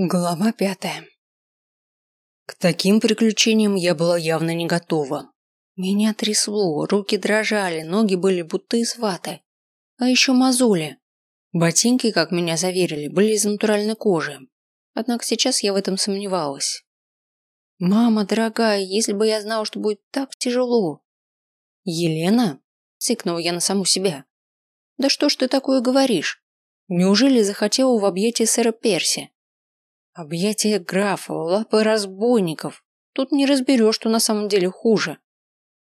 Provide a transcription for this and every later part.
Глава пятая. К таким приключениям я была явно не готова. Меня трясло, руки дрожали, ноги были будто из ваты. А еще мозоли. Ботинки, как меня заверили, были из натуральной кожи. Однако сейчас я в этом сомневалась. «Мама, дорогая, если бы я знала, что будет так тяжело!» «Елена?» – цикнула я на саму себя. «Да что ж ты такое говоришь? Неужели захотела в объятия сэра Перси?» Объятия графа, лапы разбойников. Тут не разберешь, что на самом деле хуже.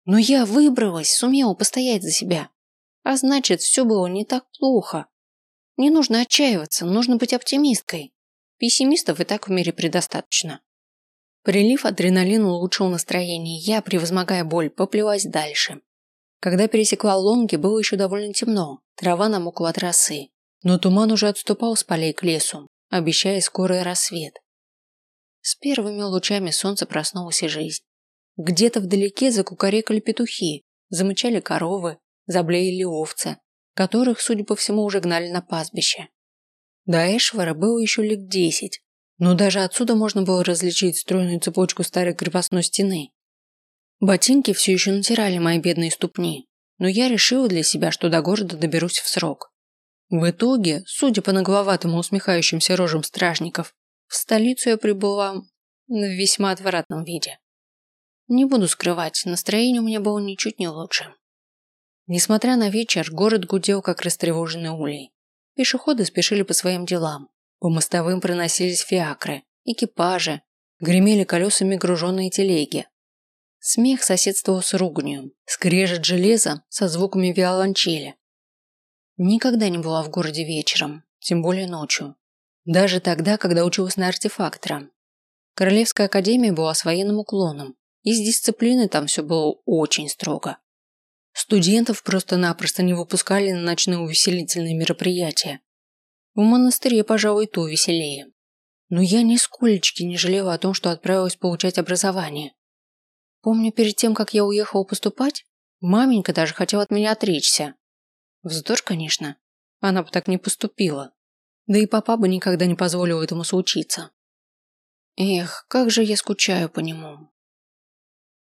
Но я выбралась, сумела постоять за себя. А значит, все было не так плохо. Не нужно отчаиваться, нужно быть оптимисткой. Пессимистов и так в мире предостаточно. Прилив адреналина улучшил настроение, я, превозмогая боль, поплелась дальше. Когда пересекла лонги, было еще довольно темно, трава намокла от росы. Но туман уже отступал с полей к лесу, обещая скорый рассвет. С первыми лучами солнца проснулась и жизнь. Где-то вдалеке закукарекали петухи, замычали коровы, заблеяли овцы, которых, судя по всему, уже гнали на пастбище. До Эшвара было еще лет десять, но даже отсюда можно было различить стройную цепочку старой крепостной стены. Ботинки все еще натирали мои бедные ступни, но я решила для себя, что до города доберусь в срок. В итоге, судя по нагловатым усмехающимся рожам стражников, в столицу я прибыла в весьма отвратном виде. Не буду скрывать, настроение у меня было ничуть не лучше. Несмотря на вечер, город гудел, как растревоженный улей. Пешеходы спешили по своим делам. По мостовым проносились фиакры, экипажи, гремели колесами груженные телеги. Смех соседствовал с руганью, скрежет железа со звуками виолончели, Никогда не была в городе вечером, тем более ночью. Даже тогда, когда училась на артефактора. Королевская академия была с военным уклоном, и с дисциплиной там все было очень строго. Студентов просто-напросто не выпускали на ночные увеселительные мероприятия. В монастыре, пожалуй, то веселее. Но я нисколечки не жалела о том, что отправилась получать образование. Помню, перед тем, как я уехала поступать, маменька даже хотела от меня отречься. Вздор, конечно. Она бы так не поступила. Да и папа бы никогда не позволил этому случиться. Эх, как же я скучаю по нему.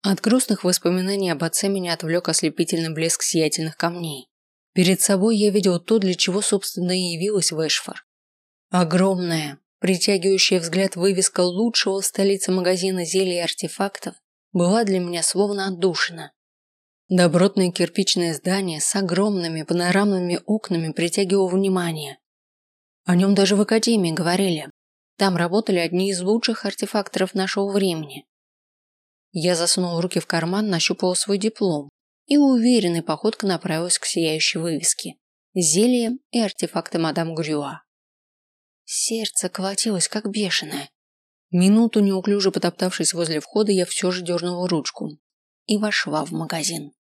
От грустных воспоминаний об отце меня отвлек ослепительный блеск сиятельных камней. Перед собой я видел то, для чего, собственно, и явилась в Эшфор. Огромная, притягивающая взгляд вывеска лучшего в столице магазина зелий и артефактов была для меня словно отдушина. Добротное кирпичное здание с огромными панорамными окнами притягивало внимание. О нем даже в академии говорили. Там работали одни из лучших артефакторов нашего времени. Я засунул руки в карман, нащупал свой диплом и уверенной походкой направилась к сияющей вывеске «Зелье и артефакты мадам Грюа». Сердце колотилось, как бешеное. Минуту неуклюже потоптавшись возле входа, я все же дернула ручку и вошла в магазин.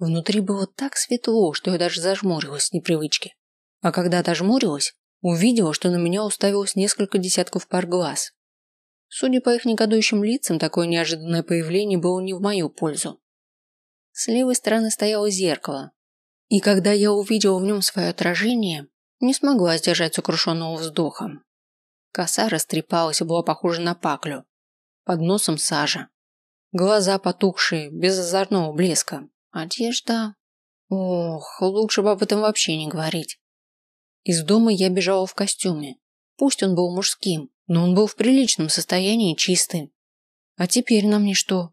Внутри было так светло, что я даже зажмурилась с непривычки. А когда дожмурилась, увидела, что на меня уставилось несколько десятков пар глаз. Судя по их негодующим лицам, такое неожиданное появление было не в мою пользу. С левой стороны стояло зеркало, и когда я увидела в нем свое отражение, не смогла сдержать сокрушенного вздоха. Коса растрепалась и была похожа на паклю. Под носом сажа. Глаза потухшие, без озорного блеска. Одежда? Ох, лучше бы об этом вообще не говорить. Из дома я бежала в костюме. Пусть он был мужским, но он был в приличном состоянии чистым. А теперь на мне что?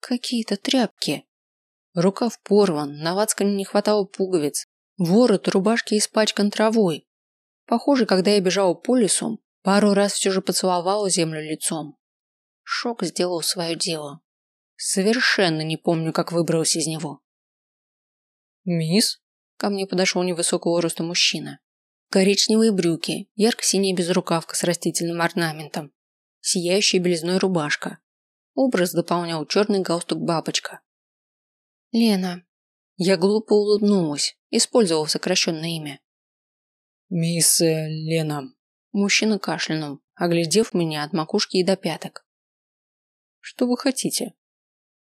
Какие-то тряпки. Рукав порван, на лацкане не хватало пуговиц. Ворот рубашки испачкан травой. Похоже, когда я бежала по лесу, пару раз все же поцеловала землю лицом. Шок сделал свое дело. Совершенно не помню, как выбралась из него. «Мисс?» Ко мне подошел невысокого роста мужчина. Коричневые брюки, ярко-синяя безрукавка с растительным орнаментом, сияющая белизной рубашка. Образ дополнял черный галстук-бабочка. «Лена». Я глупо улыбнулась, использовав сокращенное имя. «Мисс э, Лена». Мужчина кашлянул, оглядев меня от макушки и до пяток. «Что вы хотите?»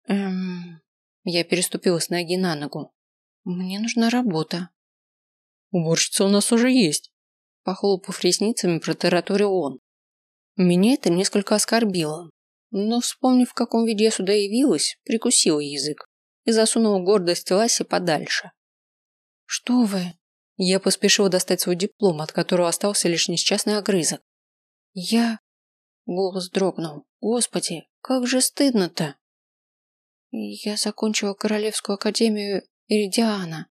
Эм... Я переступила с ноги на ногу. Мне нужна работа. Уборщица у нас уже есть. Похлопав ресницами, протараторил он. Меня это несколько оскорбило. Но, вспомнив, в каком виде я сюда явилась, прикусила язык и засунула гордость Ласи подальше. «Что вы?» Я поспешила достать свой диплом, от которого остался лишь несчастный огрызок. «Я...» Голос дрогнул. «Господи, как же стыдно-то!» «Я закончила Королевскую академию Иридиана.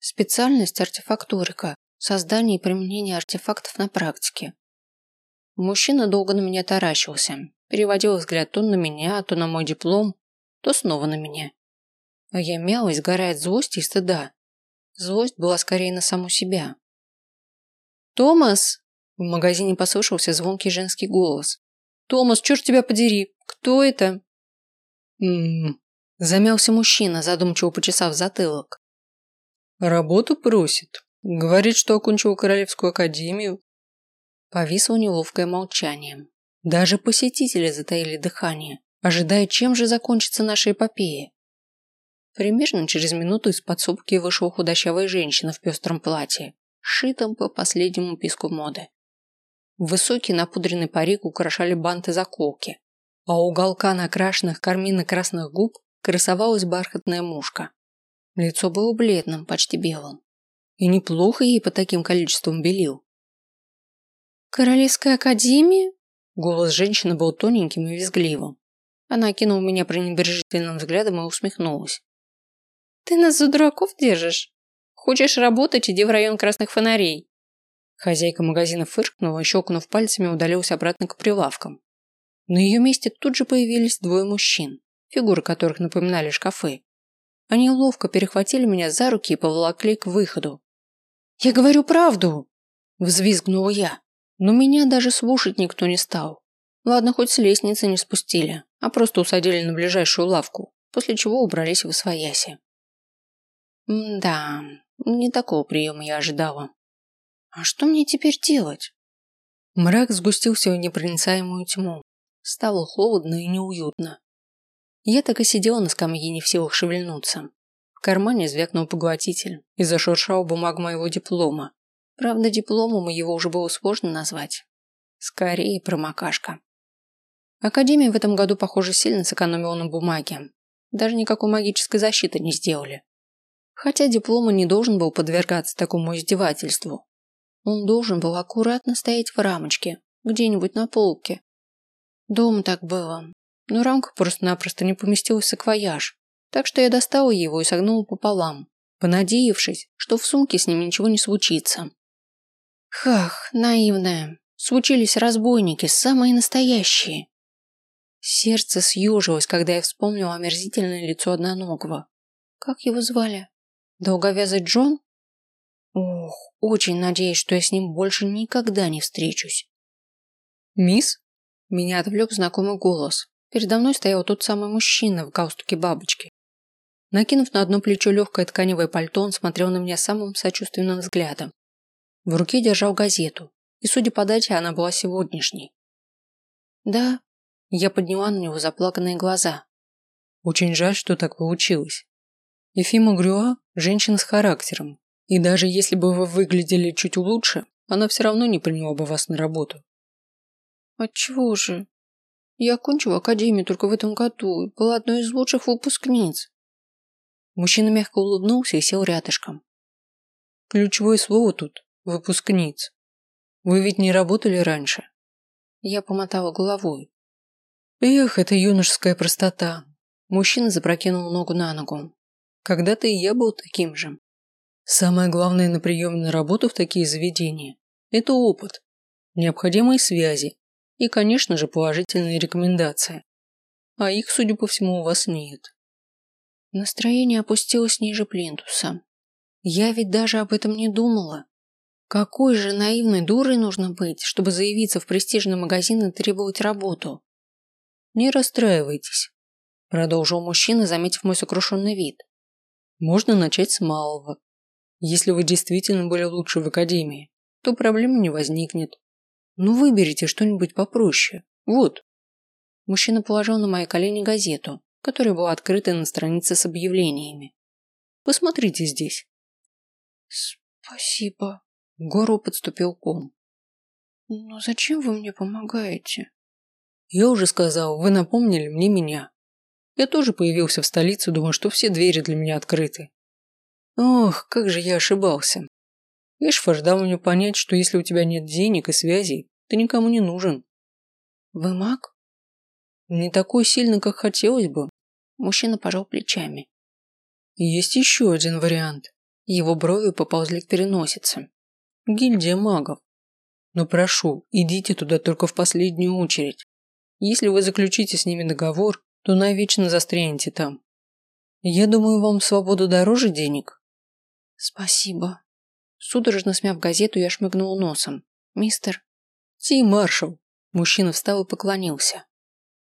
Специальность артефакторика. Создание и применение артефактов на практике. Мужчина долго на меня таращился, переводил взгляд то на меня, то на мой диплом, то снова на меня. А я мялась, сгорая от злости и стыда. Злость была скорее на саму себя. «Томас!» В магазине послышался звонкий женский голос. «Томас, черт тебя подери! Кто это?» «Ммм...» Замялся мужчина, задумчиво почесав затылок. «Работу просит. Говорит, что окончил Королевскую академию, Повисло неловкое молчание. Даже посетители затаили дыхание, ожидая, чем же закончится наша эпопея. Примерно через минуту из подсобки вышла худощавая женщина в пестром платье, сшитом по последнему писку моды. Высокий напудренный парик украшали банты заколки, а уголка накрашенных карминно-красных губ красовалась бархатная мушка. Лицо было бледным, почти белым. И неплохо ей по таким количествам белил. «Королевская академия?» Голос женщины был тоненьким и визгливым. Она кинула меня пренебрежительным взглядом и усмехнулась. «Ты нас за дураков держишь? Хочешь работать, иди в район красных фонарей». Хозяйка магазина фыркнула щелкнув пальцами, удалилась обратно к прилавкам. На ее месте тут же появились двое мужчин, фигуры которых напоминали шкафы. Они ловко перехватили меня за руки и поволокли к выходу. «Я говорю правду!» – взвизгнула я. Но меня даже слушать никто не стал. Ладно, хоть с лестницы не спустили, а просто усадили на ближайшую лавку, после чего убрались в освояси. Да, не такого приема я ожидала. А что мне теперь делать? Мрак сгустился в непроницаемую тьму. Стало холодно и неуютно. Я так и сидела на скамье, не в силах шевельнуться. В кармане звякнул поглотитель и зашуршал бумаг моего диплома, Правда, дипломом его уже было сложно назвать. Скорее, промокашка. Академия в этом году, похоже, сильно сэкономила на бумаге. Даже никакой магической защиты не сделали. Хотя диплом не должен был подвергаться такому издевательству. Он должен был аккуратно стоять в рамочке, где-нибудь на полке. Дома так было. Но рамка просто-напросто не поместилась в саквояж. Так что я достала его и согнула пополам, понадеявшись, что в сумке с ним ничего не случится. Хах, наивная. Случились разбойники, самые настоящие. Сердце съежилось, когда я вспомнила омерзительное лицо одноногого. Как его звали? Долговязый Джон? Ох, очень надеюсь, что я с ним больше никогда не встречусь. «Мисс?» Меня отвлек знакомый голос. Передо мной стоял тот самый мужчина в галстуке бабочки. Накинув на одно плечо легкое тканевое пальто, он смотрел на меня самым сочувственным взглядом. В руке держал газету, и, судя по дате, она была сегодняшней. «Да», я подняла на него заплаканные глаза. «Очень жаль, что так получилось. Ефима Грюа – женщина с характером, и даже если бы вы выглядели чуть лучше, она все равно не приняла бы вас на работу». «Отчего же? Я окончила академию только в этом году и была одной из лучших выпускниц». Мужчина мягко улыбнулся и сел рядышком. Ключевое слово тут выпускниц. Вы ведь не работали раньше? Я помотала головой. Эх, это юношеская простота. Мужчина запрокинул ногу на ногу. Когда-то и я был таким же. Самое главное на приеме на работу в такие заведения – это опыт, необходимые связи и, конечно же, положительные рекомендации. А их, судя по всему, у вас нет. Настроение опустилось ниже плинтуса. Я ведь даже об этом не думала. Какой же наивной дурой нужно быть, чтобы заявиться в престижный магазин и требовать работу? Не расстраивайтесь, продолжил мужчина, заметив мой сокрушенный вид. Можно начать с малого. Если вы действительно были лучше в академии, то проблем не возникнет. Ну выберите что-нибудь попроще. Вот. Мужчина положил на мои колени газету, которая была открыта на странице с объявлениями. Посмотрите здесь. Спасибо, гору подступил ком. Но зачем вы мне помогаете? Я уже сказал, вы напомнили мне меня. Я тоже появился в столице, думаю, что все двери для меня открыты. Ох, как же я ошибался. Эшфор дал мне понять, что если у тебя нет денег и связей, ты никому не нужен. Вы маг? Не такой сильный, как хотелось бы. Мужчина пожал плечами. Есть еще один вариант. Его брови поползли к переносице. Гильдия магов. Но прошу, идите туда только в последнюю очередь. Если вы заключите с ними договор, то навечно застрянете там. Я думаю, вам свобода дороже денег. Спасибо. Судорожно смяв газету, я шмыгнул носом. Мистер... Ти маршал. Мужчина встал и поклонился.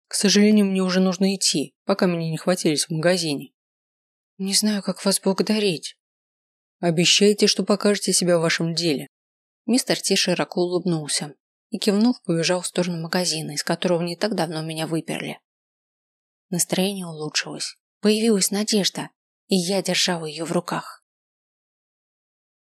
К сожалению, мне уже нужно идти, пока меня не хватились в магазине. Не знаю, как вас благодарить. Обещайте, что покажете себя в вашем деле. Мистер Ти широко улыбнулся и, кивнув, побежал в сторону магазина, из которого не так давно меня выперли. Настроение улучшилось. Появилась надежда, и я держала ее в руках.